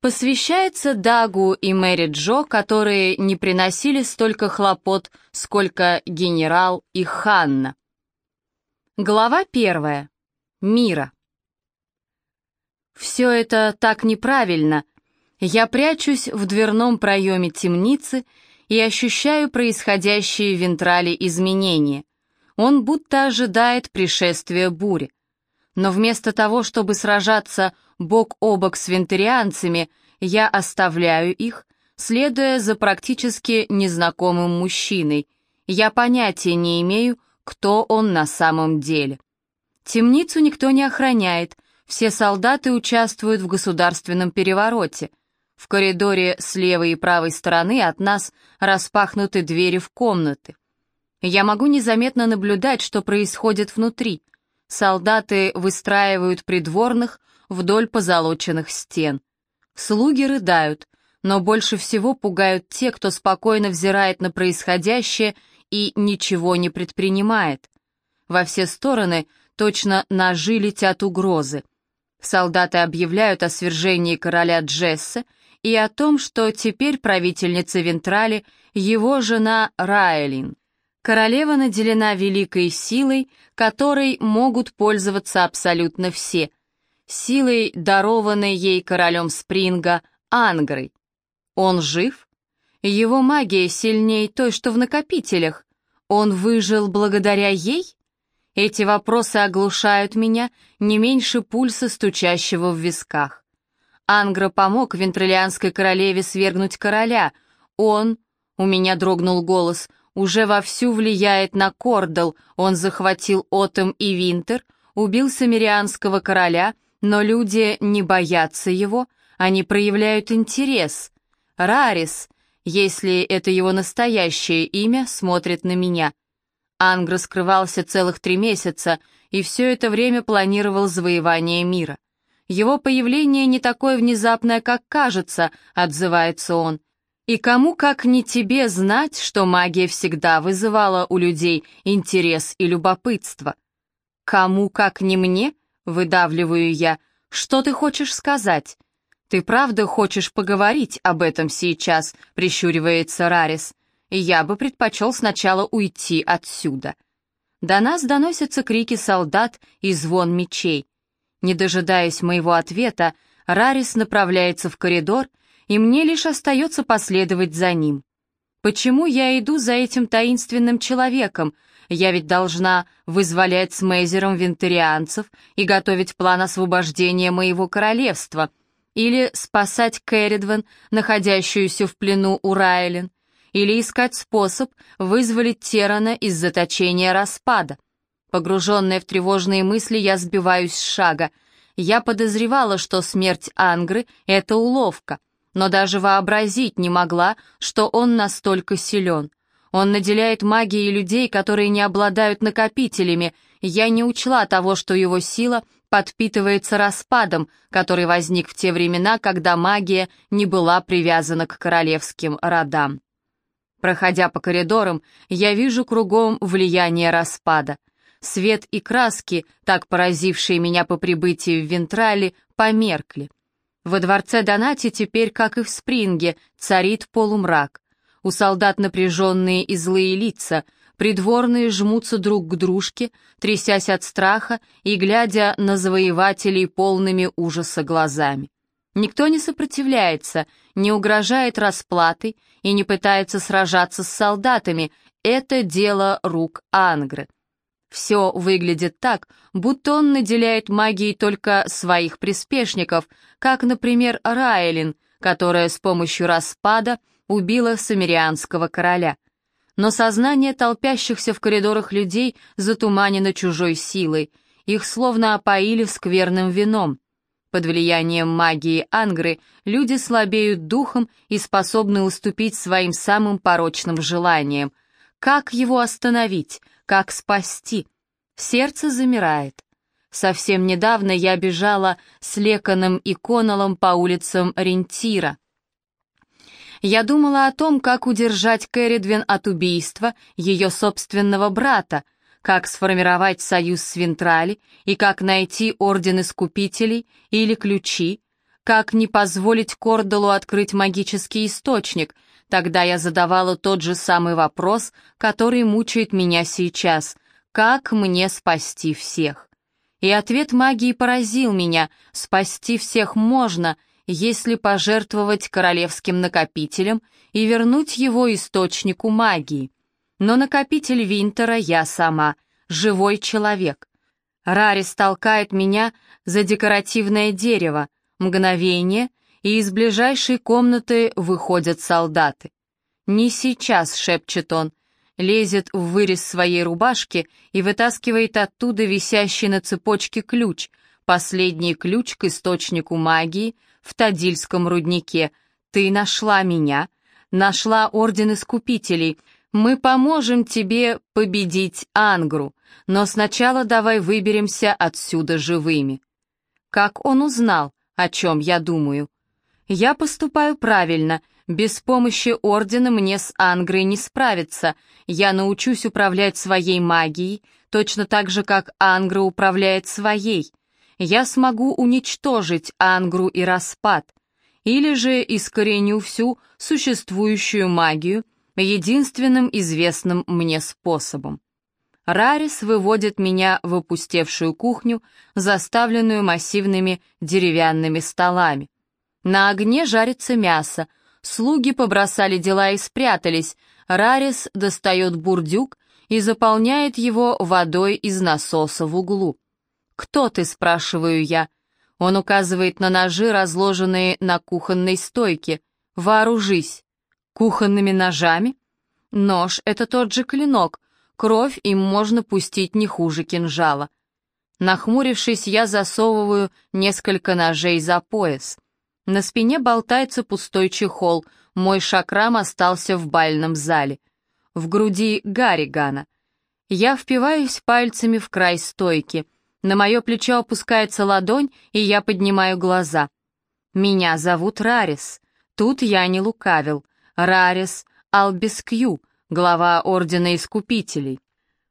Посвящается Дагу и Мэри Джо, которые не приносили столько хлопот, сколько генерал и Ханна. Глава первая. Мира. Все это так неправильно. Я прячусь в дверном проеме темницы и ощущаю происходящие в Вентрале изменения. Он будто ожидает пришествия бури. Но вместо того, чтобы сражаться бок о бок с вентарианцами, я оставляю их, следуя за практически незнакомым мужчиной. Я понятия не имею, кто он на самом деле. Темницу никто не охраняет, все солдаты участвуют в государственном перевороте. В коридоре с левой и правой стороны от нас распахнуты двери в комнаты. Я могу незаметно наблюдать, что происходит внутри. Солдаты выстраивают придворных вдоль позолоченных стен. Слуги рыдают, но больше всего пугают те, кто спокойно взирает на происходящее и ничего не предпринимает. Во все стороны точно ножи летят угрозы. Солдаты объявляют о свержении короля Джесса и о том, что теперь правительница Вентрали его жена Райлин. Королева наделена великой силой, которой могут пользоваться абсолютно все, силой, дарованной ей королем Спринга, Ангрой. Он жив? Его магия сильнее той, что в накопителях. Он выжил благодаря ей? Эти вопросы оглушают меня не меньше пульса, стучащего в висках. Ангра помог вентролианской королеве свергнуть короля. Он, у меня дрогнул голос, уже вовсю влияет на Кордал, он захватил Отом и Винтер, убил самирианского короля, но люди не боятся его, они проявляют интерес. Рарис, если это его настоящее имя, смотрит на меня. Ангра скрывался целых три месяца и все это время планировал завоевание мира. Его появление не такое внезапное, как кажется, отзывается он. И кому, как не тебе, знать, что магия всегда вызывала у людей интерес и любопытство? Кому, как не мне, выдавливаю я, что ты хочешь сказать? Ты правда хочешь поговорить об этом сейчас, прищуривается Рарис. Я бы предпочел сначала уйти отсюда. До нас доносятся крики солдат и звон мечей. Не дожидаясь моего ответа, Рарис направляется в коридор и мне лишь остается последовать за ним. Почему я иду за этим таинственным человеком? Я ведь должна вызволять с Мейзером вентарианцев и готовить план освобождения моего королевства, или спасать Кэрридвен, находящуюся в плену у Райлен, или искать способ вызволить Терана из заточения распада. Погруженная в тревожные мысли, я сбиваюсь с шага. Я подозревала, что смерть Ангры — это уловка — но даже вообразить не могла, что он настолько силен. Он наделяет магией людей, которые не обладают накопителями, я не учла того, что его сила подпитывается распадом, который возник в те времена, когда магия не была привязана к королевским родам. Проходя по коридорам, я вижу кругом влияние распада. Свет и краски, так поразившие меня по прибытии в Вентрали, померкли. Во дворце Донати теперь, как и в Спринге, царит полумрак. У солдат напряженные и злые лица, придворные жмутся друг к дружке, трясясь от страха и глядя на завоевателей полными ужаса глазами. Никто не сопротивляется, не угрожает расплатой и не пытается сражаться с солдатами, это дело рук Ангры. Все выглядит так, будто он наделяет магией только своих приспешников, как, например, Райлин, которая с помощью распада убила самирианского короля. Но сознание толпящихся в коридорах людей затуманено чужой силой, их словно опоили скверным вином. Под влиянием магии Ангры люди слабеют духом и способны уступить своим самым порочным желаниям. Как его остановить? Как спасти? Сердце замирает. Совсем недавно я бежала с Леканом и Конолом по улицам Рентира. Я думала о том, как удержать Кэрридвин от убийства ее собственного брата, как сформировать союз с Вентрали и как найти Орден Искупителей или ключи, как не позволить Кордалу открыть магический источник. Тогда я задавала тот же самый вопрос, который мучает меня сейчас. Как мне спасти всех? И ответ магии поразил меня. Спасти всех можно, если пожертвовать королевским накопителем и вернуть его источнику магии. Но накопитель Винтера я сама, живой человек. Рарис толкает меня за декоративное дерево, мгновение, и из ближайшей комнаты выходят солдаты. «Не сейчас», — шепчет он, лезет в вырез своей рубашки и вытаскивает оттуда висящий на цепочке ключ, последний ключ к источнику магии в Тадильском руднике. «Ты нашла меня, нашла Орден Искупителей, мы поможем тебе победить Ангру, но сначала давай выберемся отсюда живыми». Как он узнал, о чем я думаю? Я поступаю правильно, без помощи Ордена мне с Ангрой не справиться, я научусь управлять своей магией, точно так же, как Ангра управляет своей. Я смогу уничтожить Ангру и распад, или же искореню всю существующую магию единственным известным мне способом. Рарис выводит меня в опустевшую кухню, заставленную массивными деревянными столами. На огне жарится мясо, слуги побросали дела и спрятались, Рарис достает бурдюк и заполняет его водой из насоса в углу. «Кто ты?» — спрашиваю я. Он указывает на ножи, разложенные на кухонной стойке. «Вооружись!» «Кухонными ножами?» «Нож — это тот же клинок, Кровь им можно пустить не хуже кинжала. Нахмурившись, я засовываю несколько ножей за пояс. На спине болтается пустой чехол, мой шакрам остался в бальном зале. В груди Гарригана. Я впиваюсь пальцами в край стойки. На мое плечо опускается ладонь, и я поднимаю глаза. Меня зовут Рарис. Тут я не лукавил. Рарис Албискью, глава Ордена Искупителей.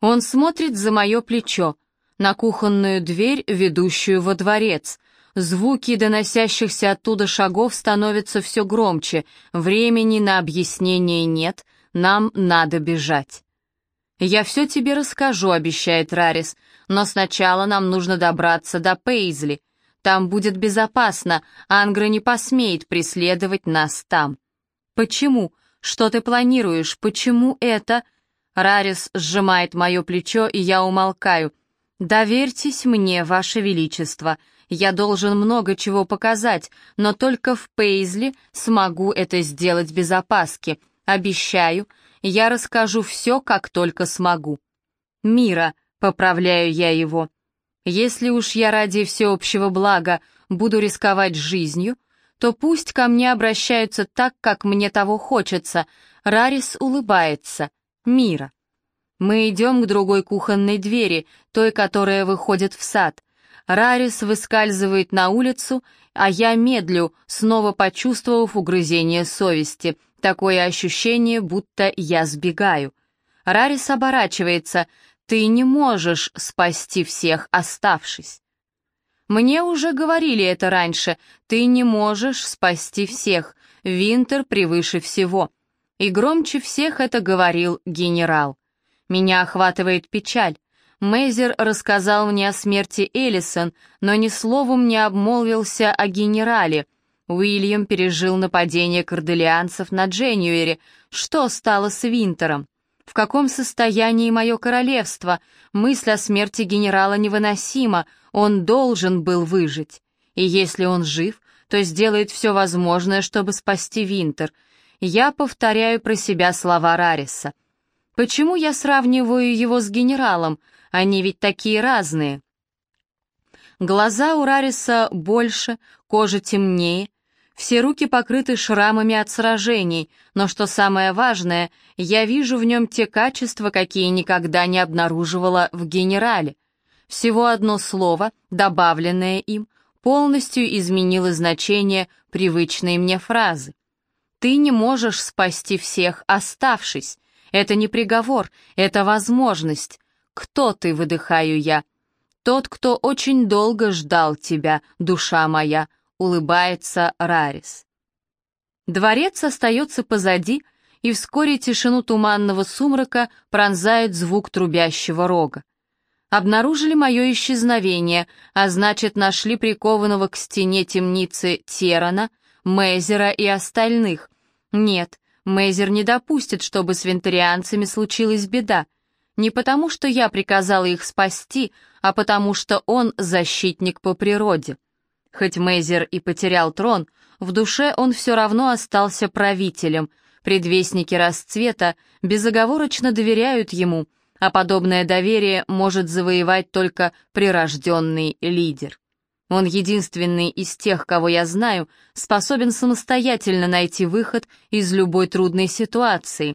Он смотрит за мое плечо, на кухонную дверь, ведущую во дворец. Звуки доносящихся оттуда шагов становятся все громче, времени на объяснение нет, нам надо бежать. «Я все тебе расскажу», — обещает Рарис, «но сначала нам нужно добраться до Пейзли. Там будет безопасно, Ангра не посмеет преследовать нас там». «Почему?» Что ты планируешь? Почему это?» Рарис сжимает мое плечо, и я умолкаю. «Доверьтесь мне, Ваше Величество. Я должен много чего показать, но только в Пейзли смогу это сделать без опаски. Обещаю, я расскажу все, как только смогу». «Мира», — поправляю я его. «Если уж я ради всеобщего блага буду рисковать жизнью, то пусть ко мне обращаются так, как мне того хочется. Рарис улыбается. Мира. Мы идем к другой кухонной двери, той, которая выходит в сад. Рарис выскальзывает на улицу, а я медлю, снова почувствовав угрызение совести. Такое ощущение, будто я сбегаю. Рарис оборачивается. «Ты не можешь спасти всех, оставшись». Мне уже говорили это раньше. Ты не можешь спасти всех. Винтер превыше всего. И громче всех это говорил генерал. Меня охватывает печаль. Мейзер рассказал мне о смерти Эллисон, но ни словом не обмолвился о генерале. Уильям пережил нападение корделианцев на Дженюэре. Что стало с Винтером? В каком состоянии мое королевство? Мысль о смерти генерала невыносима, он должен был выжить. И если он жив, то сделает все возможное, чтобы спасти Винтер. Я повторяю про себя слова Рариса. Почему я сравниваю его с генералом? Они ведь такие разные. Глаза у Рариса больше, кожа темнее, все руки покрыты шрамами от сражений, но что самое важное, я вижу в нем те качества, какие никогда не обнаруживала в генерале. Всего одно слово, добавленное им, полностью изменило значение привычной мне фразы. «Ты не можешь спасти всех, оставшись. Это не приговор, это возможность. Кто ты, выдыхаю я? Тот, кто очень долго ждал тебя, душа моя, улыбается Рарис. Дворец остается позади, и вскоре тишину туманного сумрака пронзает звук трубящего рога. Обнаружили мое исчезновение, а значит, нашли прикованного к стене темницы Терана, Мейзера и остальных. Нет, Мейзер не допустит, чтобы с вентарианцами случилась беда. Не потому, что я приказала их спасти, а потому, что он защитник по природе. Хоть Мейзер и потерял трон, в душе он все равно остался правителем. Предвестники расцвета безоговорочно доверяют ему, а подобное доверие может завоевать только прирожденный лидер. Он единственный из тех, кого я знаю, способен самостоятельно найти выход из любой трудной ситуации.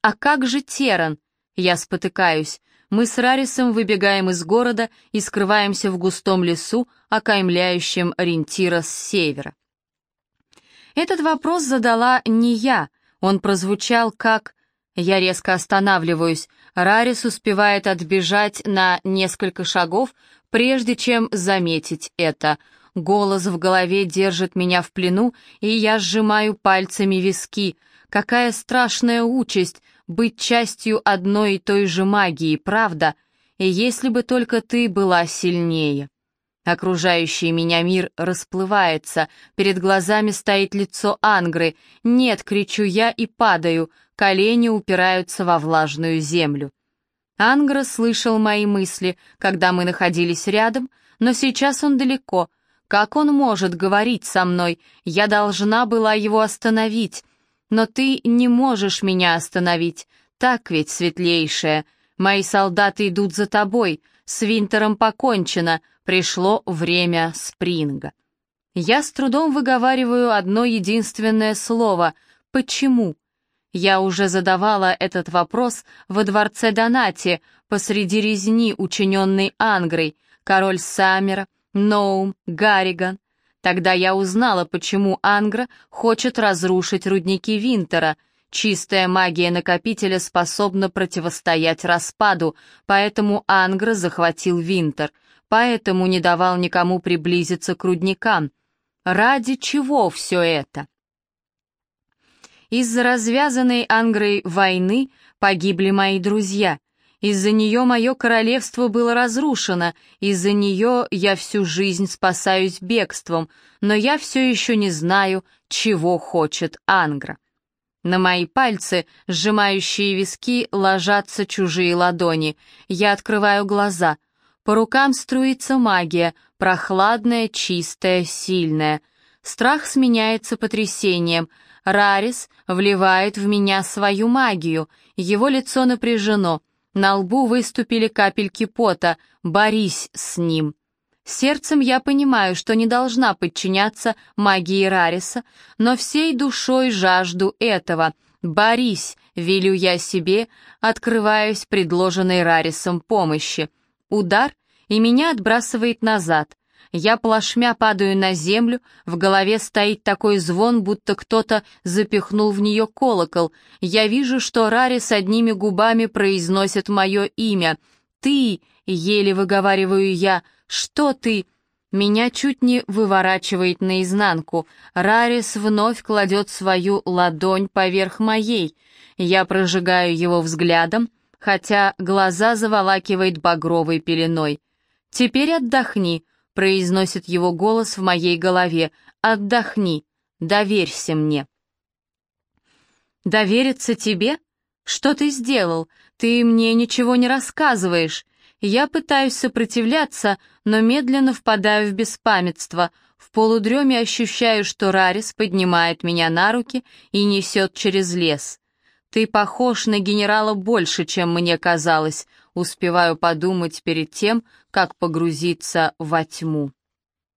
А как же Теран? Я спотыкаюсь. Мы с Рарисом выбегаем из города и скрываемся в густом лесу, окаймляющем ориентира с севера. Этот вопрос задала не я, он прозвучал как... Я резко останавливаюсь. Рарис успевает отбежать на несколько шагов, прежде чем заметить это. Голос в голове держит меня в плену, и я сжимаю пальцами виски. Какая страшная участь быть частью одной и той же магии, правда? И если бы только ты была сильнее. Окружающий меня мир расплывается, перед глазами стоит лицо Ангры. «Нет!» — кричу я и падаю, колени упираются во влажную землю. Ангра слышал мои мысли, когда мы находились рядом, но сейчас он далеко. Как он может говорить со мной? Я должна была его остановить. Но ты не можешь меня остановить. Так ведь, светлейшая. Мои солдаты идут за тобой. С Винтером покончено. Пришло время Спринга. Я с трудом выговариваю одно единственное слово «почему?». Я уже задавала этот вопрос во дворце Донати посреди резни, учиненной Ангрой, король Саммера, Ноум, Гарриган. Тогда я узнала, почему Ангра хочет разрушить рудники Винтера. Чистая магия накопителя способна противостоять распаду, поэтому Ангра захватил Винтер — поэтому не давал никому приблизиться к рудникам. Ради чего все это? Из-за развязанной Ангрой войны погибли мои друзья. Из-за нее мое королевство было разрушено, из-за нее я всю жизнь спасаюсь бегством, но я все еще не знаю, чего хочет Ангра. На мои пальцы, сжимающие виски, ложатся чужие ладони. Я открываю глаза. По рукам струится магия, прохладная, чистая, сильная. Страх сменяется потрясением. Рарис вливает в меня свою магию. Его лицо напряжено. На лбу выступили капельки пота. Борись с ним. Сердцем я понимаю, что не должна подчиняться магии Рариса, но всей душой жажду этого. «Борись!» — велю я себе, открываясь предложенной Рарисом помощи. Удар, и меня отбрасывает назад. Я плашмя падаю на землю, в голове стоит такой звон, будто кто-то запихнул в нее колокол. Я вижу, что Рари с одними губами произносит мое имя. «Ты!» — еле выговариваю я. «Что ты?» Меня чуть не выворачивает наизнанку. Рарис вновь кладет свою ладонь поверх моей. Я прожигаю его взглядом, хотя глаза заволакивает багровой пеленой. «Теперь отдохни», — произносит его голос в моей голове. «Отдохни, доверься мне». «Довериться тебе? Что ты сделал? Ты мне ничего не рассказываешь. Я пытаюсь сопротивляться, но медленно впадаю в беспамятство. В полудреме ощущаю, что Рарис поднимает меня на руки и несет через лес. «Ты похож на генерала больше, чем мне казалось», успеваю подумать перед тем, как погрузиться во тьму.